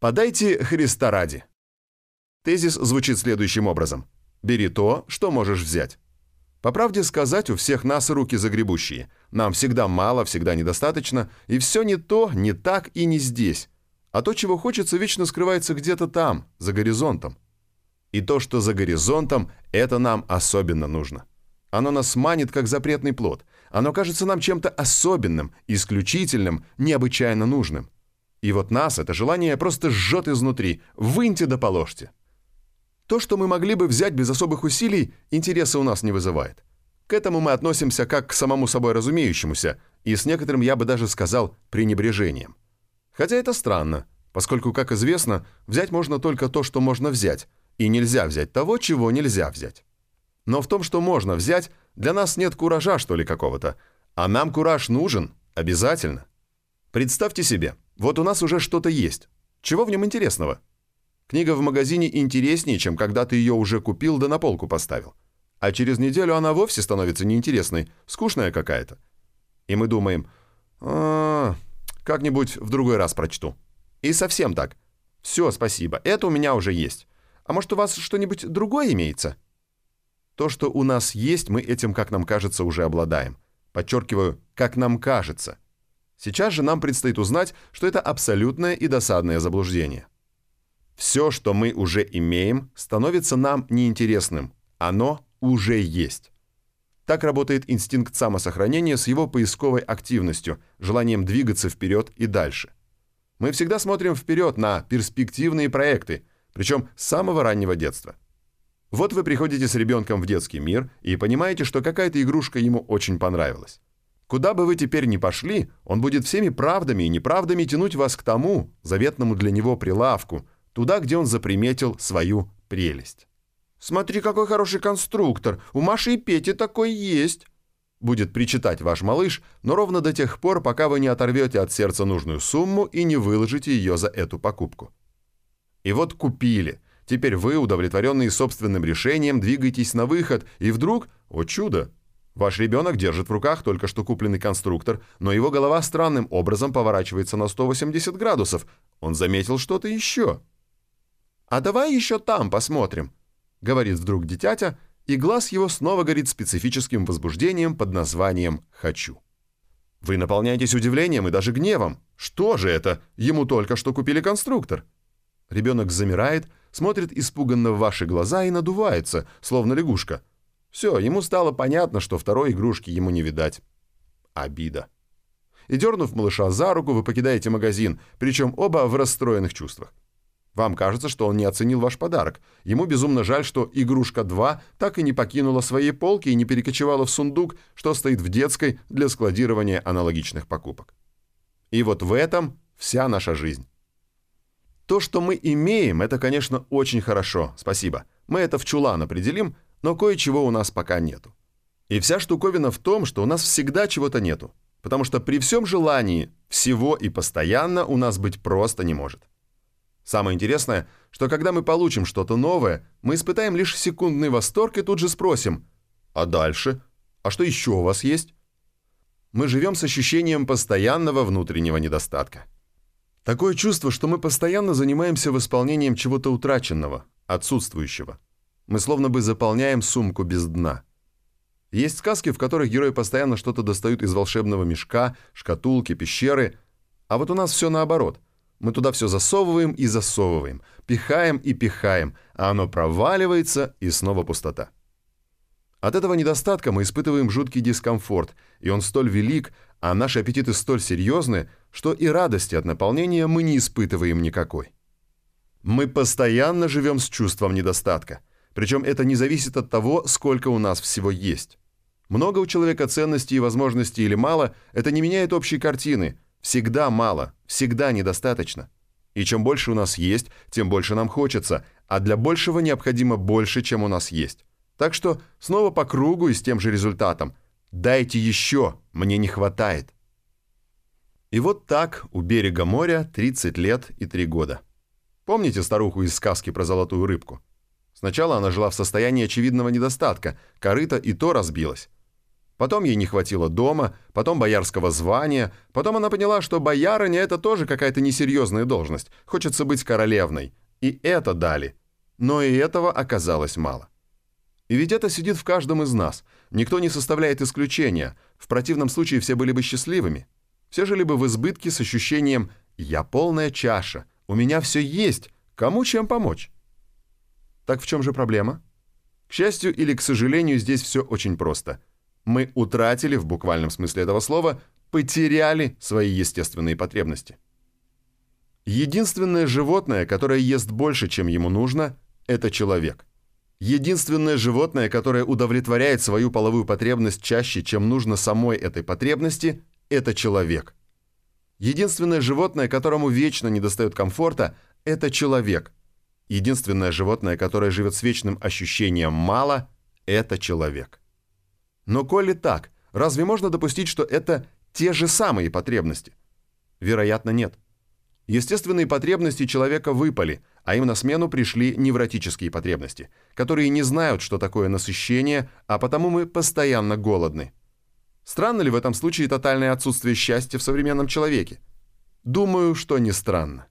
Подайте Христа ради. Тезис звучит следующим образом. Бери то, что можешь взять. По правде сказать, у всех нас руки загребущие. Нам всегда мало, всегда недостаточно, и все не то, не так и не здесь. А то, чего хочется, вечно скрывается где-то там, за горизонтом. И то, что за горизонтом, это нам особенно нужно. Оно нас манит, как запретный плод. Оно кажется нам чем-то особенным, исключительным, необычайно нужным. И вот нас это желание просто жжет изнутри. Выньте да положьте. То, что мы могли бы взять без особых усилий, интереса у нас не вызывает. К этому мы относимся как к самому собой разумеющемуся, и с некоторым, я бы даже сказал, пренебрежением. Хотя это странно, поскольку, как известно, взять можно только то, что можно взять, и нельзя взять того, чего нельзя взять. Но в том, что можно взять, для нас нет куража, что ли, какого-то. А нам кураж нужен, обязательно. Представьте себе, вот у нас уже что-то есть. Чего в нем интересного? Книга в магазине интереснее, чем когда ты ее уже купил да на полку поставил. А через неделю она вовсе становится неинтересной, скучная какая-то. И мы думаем, а, как-нибудь в другой раз прочту. И совсем так. Все, спасибо, это у меня уже есть. А может, у вас что-нибудь другое имеется? То, что у нас есть, мы этим, как нам кажется, уже обладаем. Подчеркиваю, как нам кажется. Сейчас же нам предстоит узнать, что это абсолютное и досадное заблуждение. Все, что мы уже имеем, становится нам неинтересным. Оно уже есть. Так работает инстинкт самосохранения с его поисковой активностью, желанием двигаться вперед и дальше. Мы всегда смотрим вперед на перспективные проекты, причем с самого раннего детства. Вот вы приходите с ребенком в детский мир и понимаете, что какая-то игрушка ему очень понравилась. Куда бы вы теперь ни пошли, он будет всеми правдами и неправдами тянуть вас к тому, заветному для него прилавку, туда, где он заприметил свою прелесть. «Смотри, какой хороший конструктор! У Маши и Пети такой есть!» Будет причитать ваш малыш, но ровно до тех пор, пока вы не оторвете от сердца нужную сумму и не выложите ее за эту покупку. И вот купили – Теперь вы, удовлетворенные собственным решением, двигаетесь на выход, и вдруг, о чудо, ваш ребенок держит в руках только что купленный конструктор, но его голова странным образом поворачивается на 180 градусов. Он заметил что-то еще. «А давай еще там посмотрим», — говорит вдруг дитятя, и глаз его снова горит специфическим возбуждением под названием «хочу». Вы наполняетесь удивлением и даже гневом. Что же это? Ему только что купили конструктор. Ребенок замирает, смотрит испуганно в ваши глаза и надувается, словно лягушка. Все, ему стало понятно, что второй игрушки ему не видать. Обида. И дернув малыша за руку, вы покидаете магазин, причем оба в расстроенных чувствах. Вам кажется, что он не оценил ваш подарок. Ему безумно жаль, что игрушка 2 так и не покинула своей полки и не перекочевала в сундук, что стоит в детской для складирования аналогичных покупок. И вот в этом вся наша жизнь. То, что мы имеем, это, конечно, очень хорошо, спасибо. Мы это в чулан определим, но кое-чего у нас пока нету. И вся штуковина в том, что у нас всегда чего-то нету. Потому что при всем желании всего и постоянно у нас быть просто не может. Самое интересное, что когда мы получим что-то новое, мы испытаем лишь секундный восторг и тут же спросим «А дальше? А что еще у вас есть?» Мы живем с ощущением постоянного внутреннего недостатка. Такое чувство, что мы постоянно занимаемся восполнением чего-то утраченного, отсутствующего. Мы словно бы заполняем сумку без дна. Есть сказки, в которых герои постоянно что-то достают из волшебного мешка, шкатулки, пещеры. А вот у нас все наоборот. Мы туда все засовываем и засовываем, пихаем и пихаем, а оно проваливается и снова пустота. От этого недостатка мы испытываем жуткий дискомфорт, и он столь велик, а наши аппетиты столь серьезны, что и радости от наполнения мы не испытываем никакой. Мы постоянно живем с чувством недостатка, причем это не зависит от того, сколько у нас всего есть. Много у человека ценностей и возможностей или мало, это не меняет общей картины. Всегда мало, всегда недостаточно. И чем больше у нас есть, тем больше нам хочется, а для большего необходимо больше, чем у нас есть. Так что снова по кругу и с тем же результатом. Дайте еще, мне не хватает. И вот так у берега моря 30 лет и 3 года. Помните старуху из сказки про золотую рыбку? Сначала она жила в состоянии очевидного недостатка, корыто и то разбилось. Потом ей не хватило дома, потом боярского звания, потом она поняла, что боярыня – это тоже какая-то несерьезная должность, хочется быть королевной. И это дали. Но и этого оказалось мало. И ведь это сидит в каждом из нас. Никто не составляет исключения. В противном случае все были бы счастливыми. Все жили бы в избытке с ощущением «я полная чаша, у меня все есть, кому чем помочь?» Так в чем же проблема? К счастью или к сожалению, здесь все очень просто. Мы утратили, в буквальном смысле этого слова, потеряли свои естественные потребности. Единственное животное, которое ест больше, чем ему нужно, это человек. Единственное животное, которое удовлетворяет свою половую потребность чаще, чем нужно самой этой потребности, это человек. Единственное животное, которому вечно недостает комфорта, это человек. Единственное животное, которое живет с вечным ощущением «мало», это человек. Но коли так, разве можно допустить, что это те же самые потребности? Вероятно, нет. Естественные потребности человека выпали, а им на смену пришли невротические потребности, которые не знают, что такое насыщение, а потому мы постоянно голодны. Странно ли в этом случае тотальное отсутствие счастья в современном человеке? Думаю, что не странно.